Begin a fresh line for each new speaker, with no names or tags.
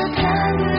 the kind